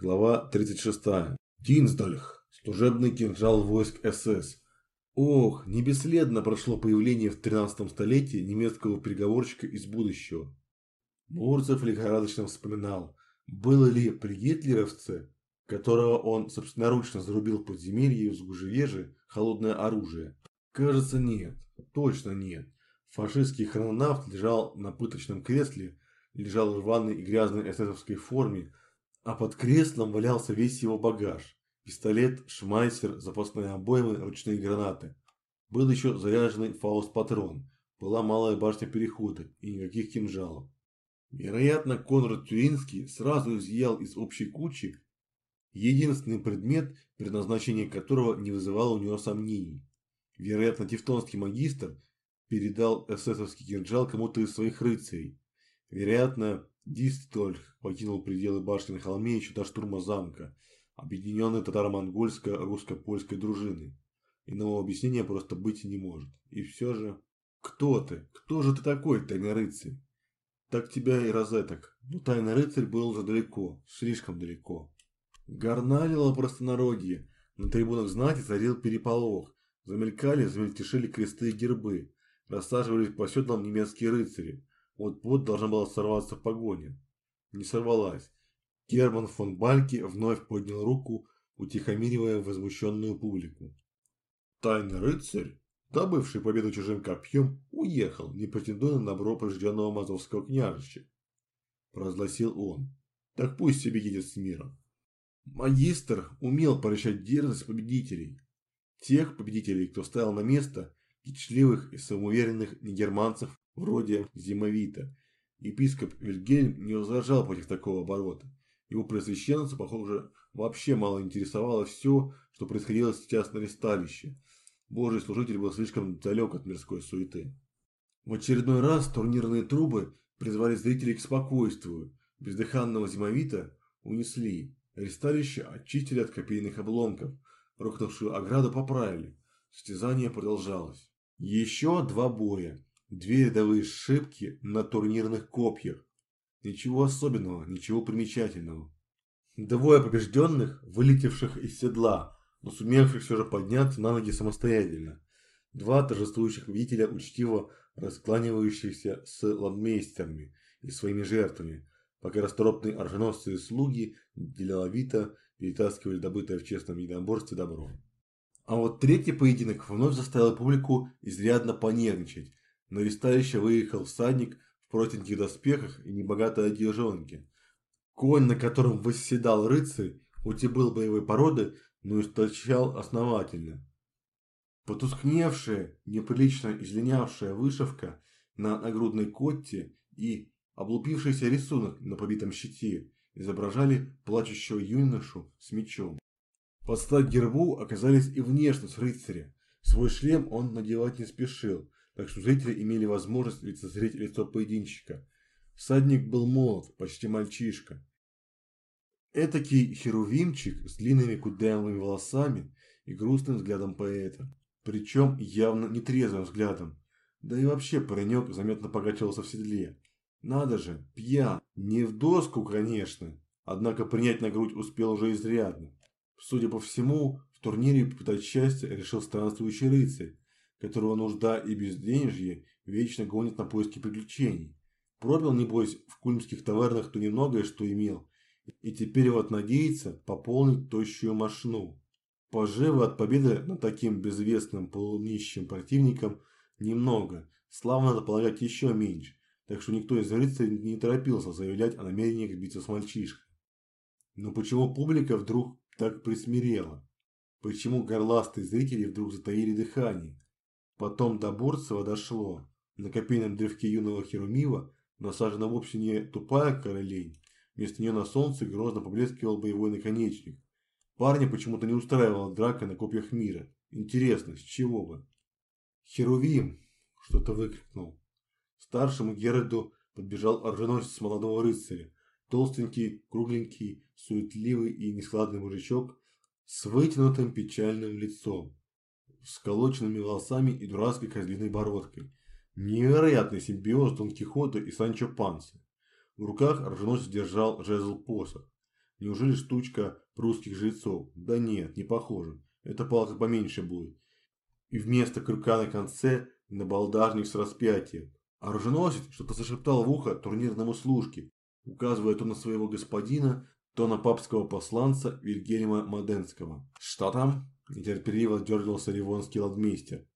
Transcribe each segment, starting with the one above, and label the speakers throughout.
Speaker 1: Глава 36. Тинсдальх. Служебный кинжал войск СС. Ох, не бесследно прошло появление в 13 столетии немецкого переговорщика из будущего. Мурзов лихорадочно вспоминал, было ли при гитлеровце, которого он собственноручно зарубил в подземелье в Сгужевеже, холодное оружие. Кажется, нет. Точно нет. Фашистский хрононавт лежал на пыточном кресле, лежал в рваной и грязной эсэсовской форме, а под креслом валялся весь его багаж. Пистолет, шмайсер, запасные обоймы, ручные гранаты. Был еще заряженный фауст-патрон, была малая башня перехода и никаких кинжалов. Вероятно, Конрад Тюринский сразу изъял из общей кучи единственный предмет, предназначение которого не вызывало у него сомнений. Вероятно, тевтонский магистр передал эсэсовский кинжал кому-то из своих рыцарей. Вероятно, Дистольх покинул пределы башни на холме еще до штурма замка, объединенной татаро-монгольско-русско-польской дружины. Иного объяснения просто быть не может. И все же... Кто ты? Кто же ты такой, тайный рыцарь? Так тебя и розеток. Но тайный рыцарь был уже далеко, слишком далеко. Горналило простонародье. На трибунах знати царил переполох. Замелькали, замельтешили кресты и гербы. Рассаживались по седлам немецкие рыцари. Вот-вот должна была сорваться погоня. Не сорвалась. Герман фон Бальки вновь поднял руку, утихомиривая возмущенную публику. Тайный рыцарь, добывший победу чужим копьем, уехал, не претендуя на добро побежденного мазовского княжича. Провозгласил он. Так пусть себе едет с миром. Магистр умел порычать дерзость победителей. Тех победителей, кто стоял на место, кичливых и самоуверенных негерманцев вроде Зимовита. Епископ Вильгельм не возражал против такого оборота. Его пресвященство, похоже, вообще мало интересовало все, что происходило сейчас на ресталище. Божий служитель был слишком далек от мирской суеты. В очередной раз турнирные трубы призвали зрителей к спокойствию. Бездыханного зимовита унесли. Ресталище очистили от копейных обломков. Рухнувшую ограду поправили. Состязание продолжалось. Еще два боя. Две рядовые шибки на турнирных копьях. Ничего особенного, ничего примечательного. Двое побежденных, вылетевших из седла, но сумевших все же подняться на ноги самостоятельно. Два торжествующих победителя, учтиво раскланивающихся с ладмейстерами и своими жертвами, пока расторопные оруженосцы и слуги деловито перетаскивали добытое в честном единоборстве добро. А вот третий поединок вновь заставил публику изрядно понервничать, на ресталище выехал всадник в простеньких доспехах и небогатой одежонке. Конь, на котором восседал рыцарь, хоть и был боевой породы, но источал основательно. Потускневшая, неприлично излинявшая вышивка на нагрудной котте и облупившийся рисунок на побитом щите изображали плачущего юношу с мечом. Под стать гербу оказались и внешность рыцаря. Свой шлем он надевать не спешил, так что зрители имели возможность лицезреть лицо поединщика. Всадник был молод, почти мальчишка. Этакий херувимчик с длинными кудрявыми волосами и грустным взглядом поэта. Причем явно нетрезвым взглядом. Да и вообще паренек заметно покачивался в седле. Надо же, пьян. Не в доску, конечно. Однако принять на грудь успел уже изрядно. Судя по всему, в турнире попытать счастье решил странствующий рыцарь, которого нужда и безденежье вечно гонят на поиски приключений. Пробил, небось, в кульмских тавернах то немногое, что имел, и теперь вот надеется пополнить тощую мошну. Поживы от победы над таким безвестным полунищим противником немного, славно надо еще меньше, так что никто из рыцарей не торопился заявлять о намерениях биться с мальчишкой. Но почему публика вдруг так присмирела? Почему горластые зрители вдруг затаили дыхание? Потом до Бурцева дошло. На копейном древке юного Херумива насажена вовсе не тупая королень. Вместо нее на солнце грозно поблескивал боевой наконечник. Парня почему-то не устраивала драка на копьях мира. Интересно, с чего бы? Херувим! Что-то выкрикнул. Старшему Геральду подбежал оруженосец молодого рыцаря. Толстенький, кругленький, суетливый и нескладный мужичок с вытянутым печальным лицом сколоченными волосами и дурацкой козлиной бородкой. Невероятный симбиоз Дон Кихота и Санчо Панса. В руках оруженосец держал жезл посох. Неужели штучка прусских жрецов? Да нет, не похоже. Это палка поменьше будет. И вместо крюка на конце набалдажник с распятием. Оруженосец что-то зашептал в ухо турнирному служке, указывая то на своего господина, то на папского посланца Вильгельма Моденского. «Что там?» – нетерпеливо дергался ливонский ладмейстер.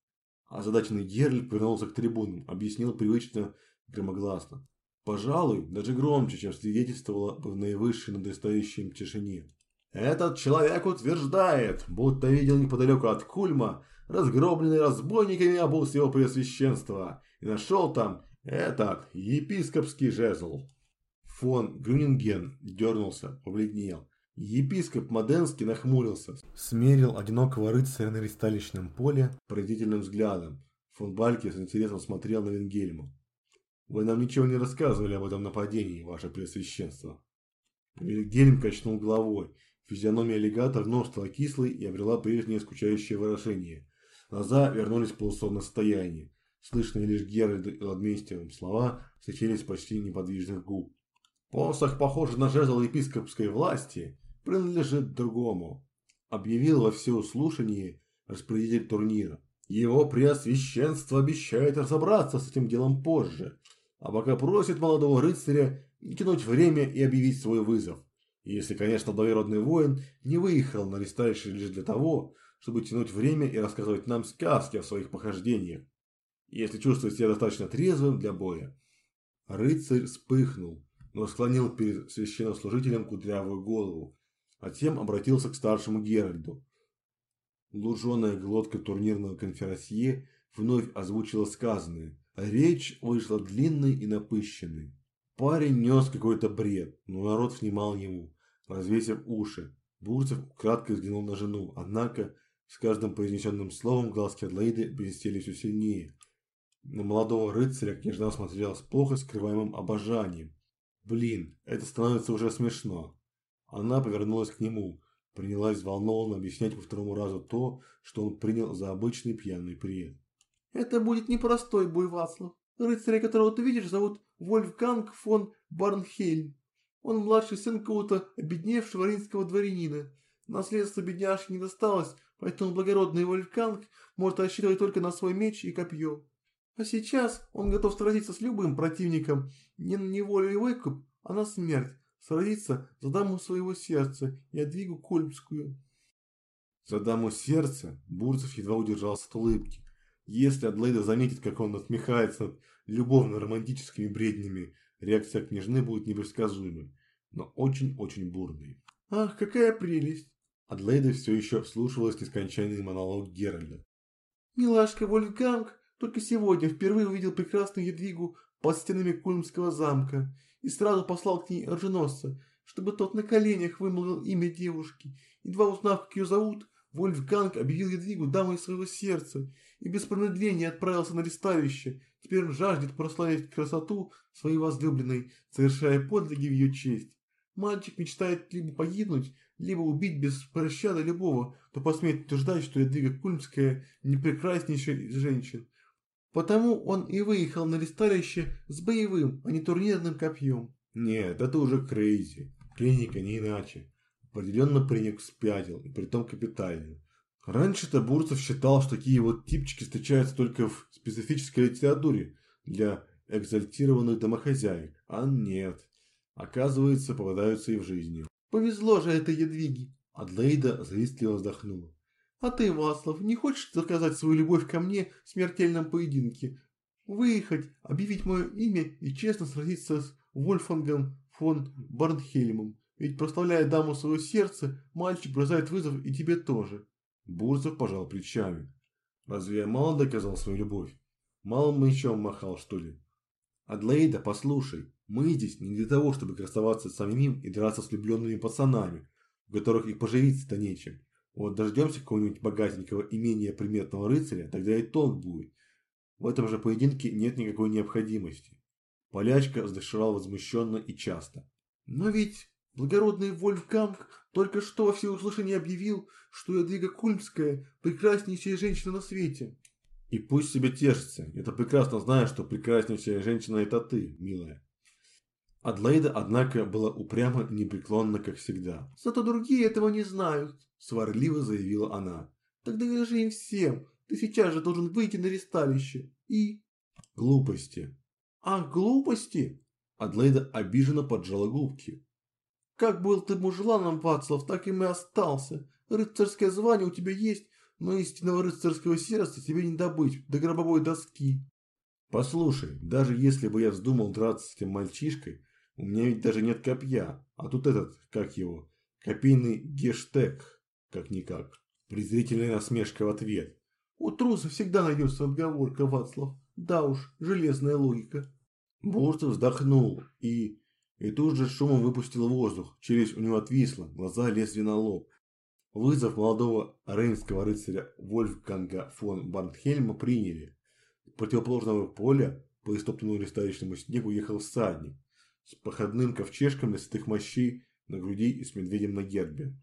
Speaker 1: Озадаченный Герль повернулся к трибунам, объяснил привычно громогласно. Пожалуй, даже громче, чем свидетельствовало в наивысшей надлежащей тишине. Этот человек утверждает, будто видел неподалеку от Кульма разгромленный разбойниками обуз его преосвященства и нашел там этот епископский жезл. Фон Грюнинген дернулся, побледнел. Епископ Моденский нахмурился, смерил одинокого рыцаря на ристалищном поле поразительным взглядом. Фон Бальке с интересом смотрел на Венгельма. «Вы нам ничего не рассказывали об этом нападении, ваше Преосвященство». Вильгельм качнул головой. Физиономия аллигатора вновь стала кислой и обрела прежнее скучающее выражение. Глаза вернулись в полусонное состояние. Слышные лишь Геральду и Ладмейстером слова сочились почти неподвижных губ. «Посох, похожий на жезл епископской власти, принадлежит другому», объявил во всеуслушании распорядитель турнира. «Его преосвященство обещает разобраться с этим делом позже, а пока просит молодого рыцаря не тянуть время и объявить свой вызов. Если, конечно, благородный воин не выехал на листалище лишь для того, чтобы тянуть время и рассказывать нам сказки о своих похождениях. Если чувствует себя достаточно трезвым для боя. Рыцарь вспыхнул, но склонил перед священнослужителем кудрявую голову, а тем обратился к старшему Геральду. Луженая глотка турнирного конферансье вновь озвучила сказанное. Речь вышла длинной и напыщенной. Парень нес какой-то бред, но народ внимал ему, развесив уши. Бурцев кратко взглянул на жену, однако с каждым произнесенным словом глазки Адлоиды блестели все сильнее. На молодого рыцаря княжна смотрела с плохо скрываемым обожанием. Блин, это становится уже смешно. Она повернулась к нему, принялась взволнованно объяснять по второму разу то, что он принял за обычный пьяный приезд.
Speaker 2: Это будет непростой бой, Вацлав. Рыцаря, которого ты видишь, зовут Вольфганг фон Барнхельм. Он младший сын какого-то обедневшего римского дворянина. Наследство бедняжки не досталось, поэтому благородный Вольфганг может рассчитывать только на свой меч и копье. А сейчас он готов сразиться с любым противником, не на неволю и выкуп, а на смерть, сразиться за даму своего сердца, Ядвигу Кольмскую.
Speaker 1: За даму сердца Бурцев едва удержался от улыбки. Если Адлейда заметит, как он насмехается над любовно-романтическими бреднями, реакция княжны будет непредсказуемой, но очень-очень бурной.
Speaker 2: «Ах, какая прелесть!»
Speaker 1: Адлейда все еще вслушивалась нескончаемый монолог Геральда.
Speaker 2: «Милашка Вольфганг только сегодня впервые увидел прекрасную Едвигу под стенами Кульмского замка и сразу послал к ней оруженосца, чтобы тот на коленях вымолвил имя девушки. Едва узнав, как ее зовут, Вольфганг объявил Едвигу дамой своего сердца и без промедления отправился на листалище. Теперь он жаждет прославить красоту своей возлюбленной, совершая подвиги в ее честь. Мальчик мечтает либо погибнуть, либо убить без пощады любого, кто посмеет утверждать, что Ядвига Кульмская не прекраснейшая из женщин. Потому он и выехал на листалище с боевым, а не турнирным копьем.
Speaker 1: Нет, это уже крейзи. Клиника не иначе. Определенно приняк спятил, и притом капитально. Раньше-то Бурцев считал, что такие вот типчики встречаются только в специфической литературе для экзальтированных домохозяек. А нет. Оказывается, попадаются и в жизни.
Speaker 2: Повезло же этой Едвиге.
Speaker 1: Адлейда завистливо вздохнула.
Speaker 2: А ты, Васлов, не хочешь доказать свою любовь ко мне в смертельном поединке? Выехать, объявить мое имя и честно сразиться с Вольфангом фон Барнхельмом. Ведь прославляя даму своего сердца, мальчик бросает вызов и тебе тоже.
Speaker 1: Бурцев пожал плечами. Разве я мало доказал свою любовь? Мало мечом махал, что ли? Адлейда, послушай, мы здесь не для того, чтобы красоваться самим и драться с влюбленными пацанами, у которых и поживиться-то нечем. Вот дождемся какого-нибудь богатенького имения приметного рыцаря, тогда и толк будет. В этом же поединке нет никакой необходимости. Полячка вздышала возмущенно и часто.
Speaker 2: Но ведь благородный Вольфганг только что во всеуслышание объявил, что Ядвига Кульмская прекраснейшая женщина на свете.
Speaker 1: И пусть себе тешится. Я-то прекрасно знаю, что прекраснейшая женщина это ты, милая. Адлайда, однако, была упряма и непреклонна, как всегда.
Speaker 2: «Зато другие этого не знают», – сварливо заявила она. «Тогда скажи им всем, ты сейчас же должен выйти на ресталище и...»
Speaker 1: «Глупости».
Speaker 2: «Ах, глупости?»
Speaker 1: Адлайда обиженно поджала губки.
Speaker 2: «Как был ты мужеланом, Вацлав, так им и остался. Рыцарское звание у тебя есть, но истинного рыцарского сердца тебе не добыть до гробовой доски».
Speaker 1: «Послушай, даже если бы я вздумал драться с этим мальчишкой, у меня ведь даже нет копья, а тут этот, как его, копейный гештег, как-никак. Презрительная насмешка в ответ.
Speaker 2: У труса всегда найдется отговорка, Вацлав. Да уж, железная логика.
Speaker 1: Бурцев вздохнул и... И тут же шумом выпустил воздух, челюсть у него отвисла, глаза лезли на лоб. Вызов молодого рейнского рыцаря Вольфганга фон Бартхельма приняли. С противоположного поля по истоптанному листающему снегу ехал всадник с походным ковчежком для святых мощей на груди и с медведем на гербе.